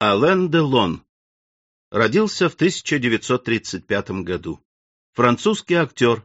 Ален Делон родился в 1935 году. Французский актер.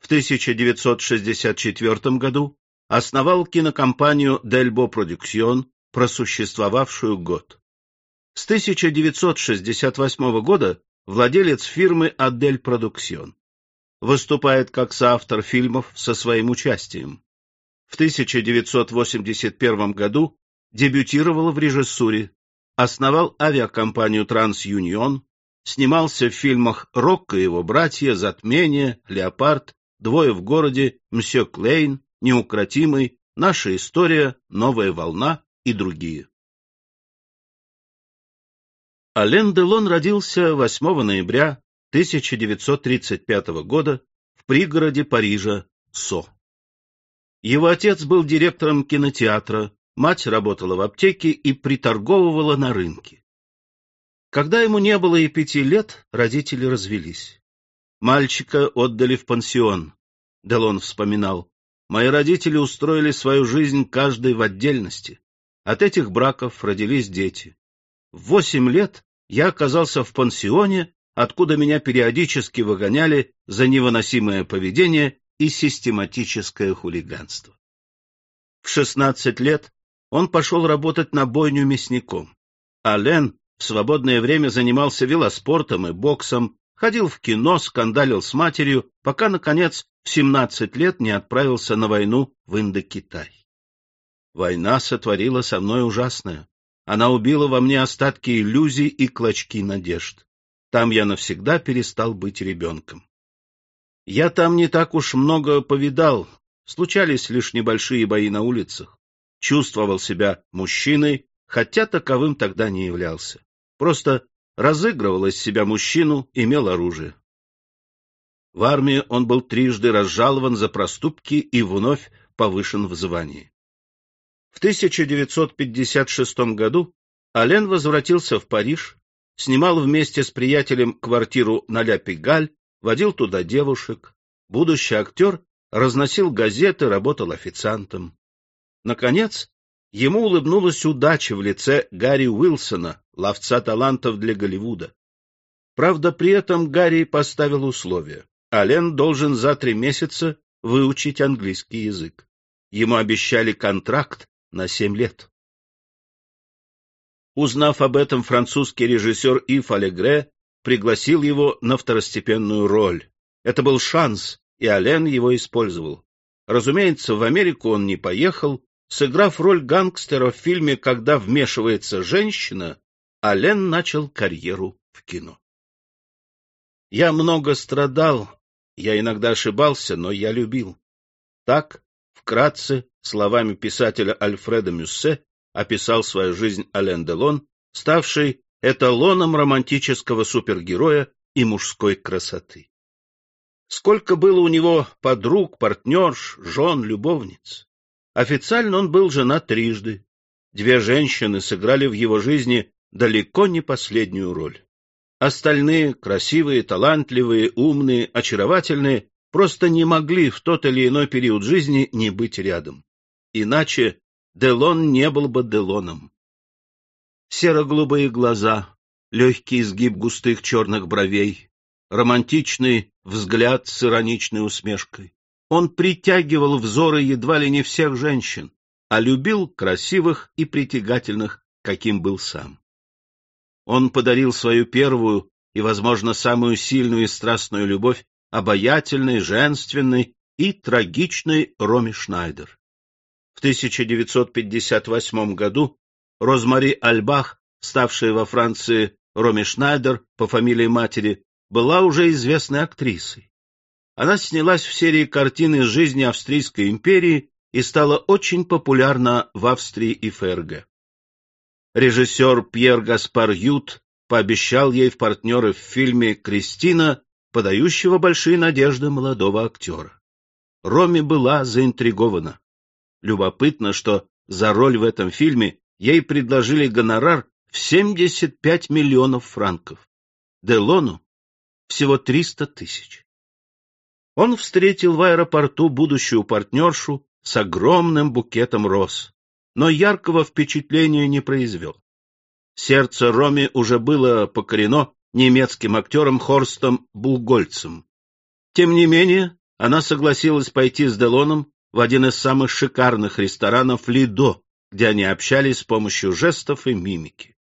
В 1964 году основал кинокомпанию Дельбо Продюксион, просуществовавшую год. С 1968 года владелец фирмы Адель Продуксион. Выступает как соавтор фильмов со своим участием. В 1981 году дебютировал в режиссуре основал авиакомпанию «Транс-Юнион», снимался в фильмах «Рокко и его братья», «Затмение», «Леопард», «Двое в городе», «Мсье Клейн», «Неукротимый», «Наша история», «Новая волна» и другие. Ален Делон родился 8 ноября 1935 года в пригороде Парижа Со. Его отец был директором кинотеатра, Мать работала в аптеке и приторговывала на рынке. Когда ему не было и пяти лет, родители развелись. Мальчика отдали в пансион. Делон вспоминал. Мои родители устроили свою жизнь каждый в отдельности. От этих браков родились дети. В восемь лет я оказался в пансионе, откуда меня периодически выгоняли за невыносимое поведение и систематическое хулиганство. В шестнадцать лет он пошел работать на бойню мясником. А Лен в свободное время занимался велоспортом и боксом, ходил в кино, скандалил с матерью, пока, наконец, в 17 лет не отправился на войну в Индокитай. Война сотворила со мной ужасное. Она убила во мне остатки иллюзий и клочки надежд. Там я навсегда перестал быть ребенком. Я там не так уж много повидал, случались лишь небольшие бои на улицах чувствовал себя мужчиной, хотя таковым тогда не являлся. Просто разыгрывал из себя мужчину, имел оружие. В армии он был трижды разжалован за проступки и вновь повышен в звании. В 1956 году Ален возвратился в Париж, снимал вместе с приятелем квартиру на Ля-Пигаль, водил туда девушек. Будущий актер разносил газеты, работал официантом. Наконец, ему улыбнулась удача в лице Гарри Уилсона, ловца талантов для Голливуда. Правда, при этом Гарри поставил условие. Ален должен за три месяца выучить английский язык. Ему обещали контракт на семь лет. Узнав об этом, французский режиссер Ив Алегре пригласил его на второстепенную роль. Это был шанс, и Ален его использовал. Разумеется, в Америку он не поехал, Сыграв роль гангстера в фильме «Когда вмешивается женщина», Ален начал карьеру в кино. Я много страдал, я иногда ошибался, но я любил. Так, вкратце, словами писателя Альфреда Мюссе, описал свою жизнь Ален Делон, ставший эталоном романтического супергероя и мужской красоты. Сколько было у него подруг, партнерш, жен, любовниц. Официально он был женат трижды. Две женщины сыграли в его жизни далеко не последнюю роль. Остальные, красивые, талантливые, умные, очаровательные, просто не могли в тот или иной период жизни не быть рядом. Иначе Делон не был бы Делоном. Серо-голубые глаза, легкий изгиб густых черных бровей, романтичный взгляд с ироничной усмешкой. Он притягивал взоры едва ли не всех женщин, а любил красивых и притягательных, каким был сам. Он подарил свою первую и, возможно, самую сильную и страстную любовь обаятельной, женственной и трагичной Роме Шнайдер. В 1958 году Розмари Альбах, ставшая во Франции Роме Шнайдер по фамилии матери, была уже известной актрисой. Она снялась в серии картин из жизни Австрийской империи и стала очень популярна в Австрии и ФРГ. Режиссер Пьер Гаспар Ют пообещал ей в партнеры в фильме «Кристина», подающего большие надежды молодого актера. Роми была заинтригована. Любопытно, что за роль в этом фильме ей предложили гонорар в 75 миллионов франков. Делону всего 300 тысяч он встретил в аэропорту будущую партнершу с огромным букетом роз, но яркого впечатления не произвел. Сердце Роми уже было покорено немецким актером Хорстом Булгольцем. Тем не менее, она согласилась пойти с Делоном в один из самых шикарных ресторанов «Лидо», где они общались с помощью жестов и мимики.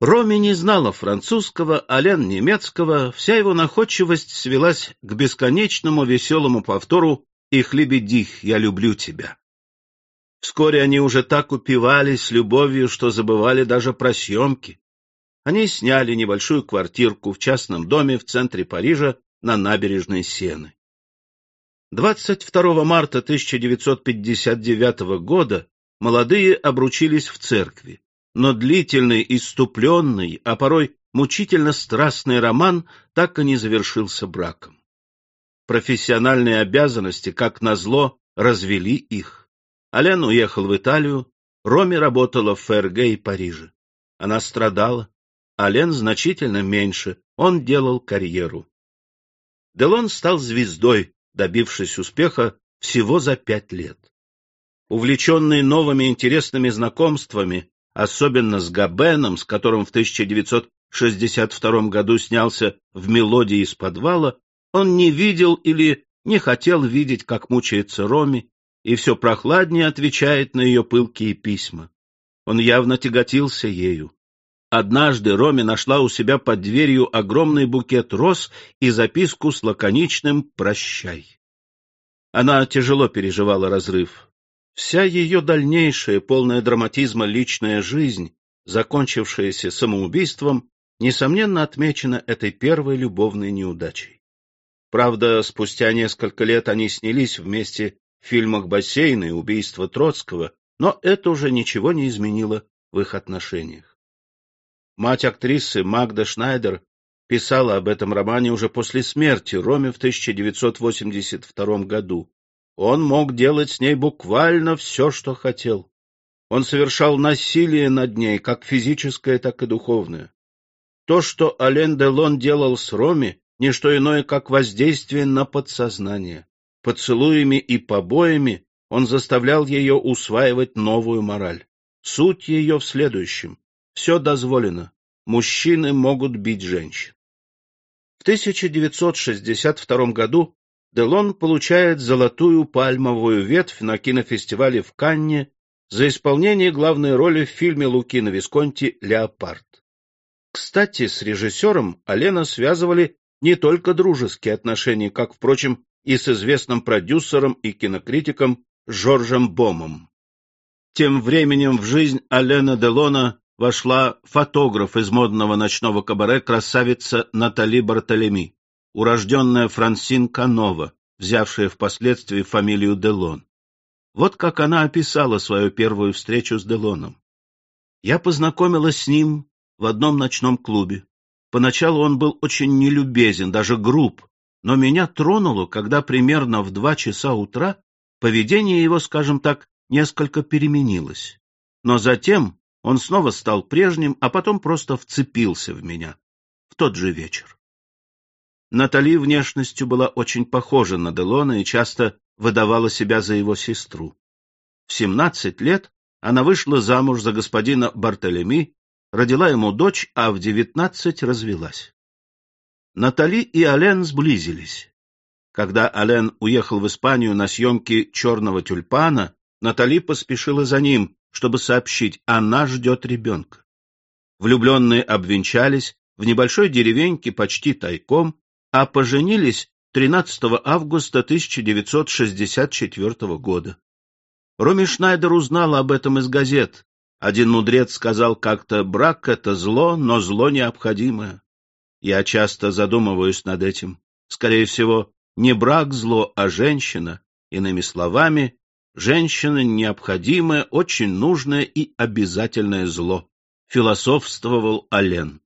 Роми не знала французского, а Лен немецкого, вся его находчивость свелась к бесконечному веселому повтору «Их лебедих, я люблю тебя». Вскоре они уже так упивались любовью, что забывали даже про съемки. Они сняли небольшую квартирку в частном доме в центре Парижа на набережной Сены. 22 марта 1959 года молодые обручились в церкви, но длительный, иступленный, а порой мучительно страстный роман так и не завершился браком. Профессиональные обязанности, как назло, развели их. Ален уехал в Италию, Роми работала в ФРГ и Париже. Она страдала, Ален значительно меньше, он делал карьеру. Делон стал звездой, добившись успеха всего за пять лет. Увлеченный новыми интересными знакомствами, особенно с Габеном, с которым в 1962 году снялся в «Мелодии из подвала», он не видел или не хотел видеть, как мучается Роми, и все прохладнее отвечает на ее пылкие письма. Он явно тяготился ею. Однажды Роми нашла у себя под дверью огромный букет роз и записку с лаконичным «Прощай». Она тяжело переживала разрыв. Вся ее дальнейшая, полная драматизма личная жизнь, закончившаяся самоубийством, несомненно отмечена этой первой любовной неудачей. Правда, спустя несколько лет они снялись вместе в фильмах «Бассейн» и «Убийство Троцкого», но это уже ничего не изменило в их отношениях. Мать актрисы Магда Шнайдер писала об этом романе уже после смерти Роме в 1982 году. Он мог делать с ней буквально все, что хотел. Он совершал насилие над ней, как физическое, так и духовное. То, что Ален Делон делал с Роми, не что иное, как воздействие на подсознание. Поцелуями и побоями он заставлял ее усваивать новую мораль. Суть ее в следующем. Все дозволено. Мужчины могут бить женщин. В 1962 году Делон получает золотую пальмовую ветвь на кинофестивале в Канне за исполнение главной роли в фильме Лукино Висконти «Леопард». Кстати, с режиссером Алена связывали не только дружеские отношения, как, впрочем, и с известным продюсером и кинокритиком Жоржем Бомом. Тем временем в жизнь Алена Делона вошла фотограф из модного ночного кабаре красавица Натали Бартолеми, урожденная Франсин Канова, взявшая впоследствии фамилию Делон. Вот как она описала свою первую встречу с Делоном. Я познакомилась с ним в одном ночном клубе. Поначалу он был очень нелюбезен, даже груб, но меня тронуло, когда примерно в два часа утра поведение его, скажем так, несколько переменилось. Но затем он снова стал прежним, а потом просто вцепился в меня. В тот же вечер. Натали внешностью была очень похожа на Делона и часто выдавала себя за его сестру. В семнадцать лет она вышла замуж за господина Бартолеми, родила ему дочь, а в девятнадцать развелась. Натали и Ален сблизились. Когда Ален уехал в Испанию на съемки «Черного тюльпана», Натали поспешила за ним, чтобы сообщить, она ждет ребенка. Влюбленные обвенчались в небольшой деревеньке почти тайком, а поженились 13 августа 1964 года. Роми Шнайдер узнала об этом из газет. Один мудрец сказал как-то, брак — это зло, но зло необходимое. Я часто задумываюсь над этим. Скорее всего, не брак зло, а женщина. Иными словами, Женщина — необходимое, очень нужное и обязательное зло, философствовал Ален.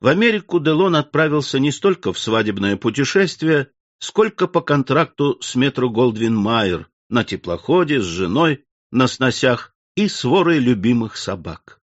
В Америку Делон отправился не столько в свадебное путешествие, сколько по контракту с метро Голдвин Майер на теплоходе с женой, на сносях и сворой любимых собак.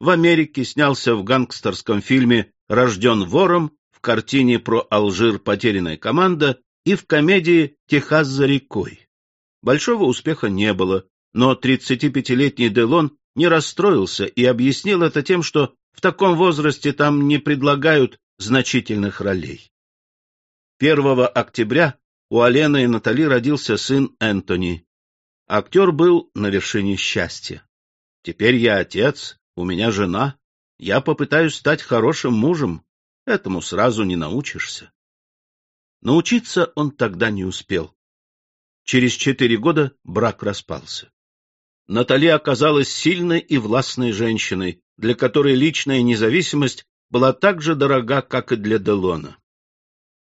В Америке снялся в гангстерском фильме «Рожден вором», в картине про Алжир «Потерянная команда» и в комедии «Техас за рекой». Большого успеха не было, но 35-летний Делон не расстроился и объяснил это тем, что в таком возрасте там не предлагают значительных ролей. 1 октября у Алены и Натали родился сын Энтони. Актер был на вершине счастья. Теперь я отец, у меня жена. Я попытаюсь стать хорошим мужем. Этому сразу не научишься. Научиться он тогда не успел. Через четыре года брак распался. Натали оказалась сильной и властной женщиной, для которой личная независимость была так же дорога, как и для Делона.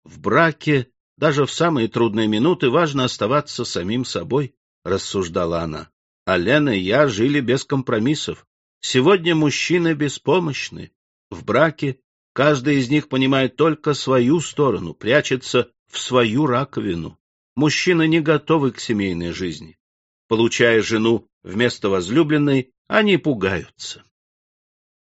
В браке, даже в самые трудные минуты, важно оставаться самим собой, рассуждала она. А Лена и я жили без компромиссов. Сегодня мужчины беспомощны. В браке каждый из них понимает только свою сторону, прячется в свою раковину. Мужчины не готовы к семейной жизни. Получая жену вместо возлюбленной, они пугаются.